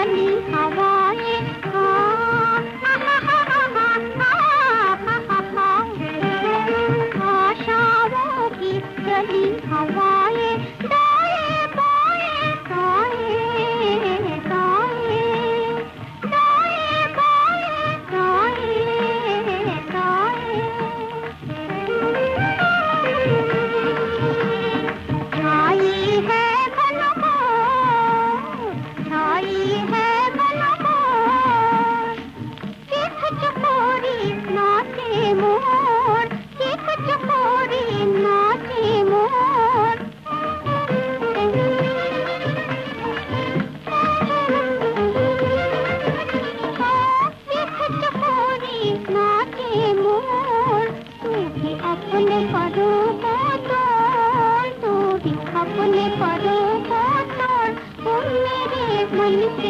की चली Thank you.